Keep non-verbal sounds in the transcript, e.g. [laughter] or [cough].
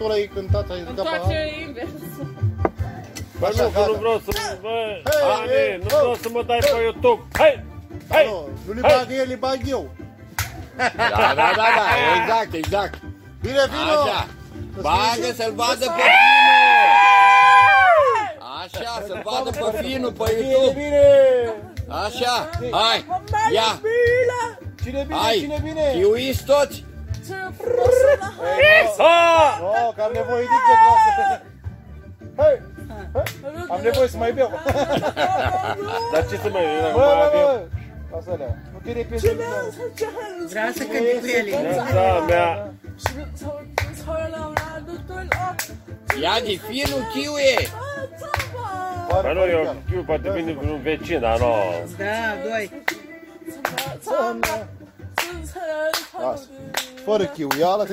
Tu l-ai cântat, ai dat invers. Bă, nu, că nu vreau să mă... Bă, Ani, nu vreau să mă dai pe YouTube. Hai! Hai! Nu, le bag el, le bag eu. Da, da, da, da, exact, exact. Bine, vino! Așa. Bagă să-l vadă pe Finu. Așa, să-l vadă pe Finu pe YouTube. bine! Așa, hai, ia, Cine bine, cine bine? chiuiți toți. Ce am nevoie de ce vreau să... [laughs] Hai! Am nevoie să mai beau. Dar ce să mai... Bă, bă, bă! Lasă alea. Nu te repede. Vreau să cânti cu ele. Da, mea. Ia de Finu, chiuie. Bă, nu, eu știu, poate vine vreun vecin, dar nu. Da, doi. Fără chiu, ia la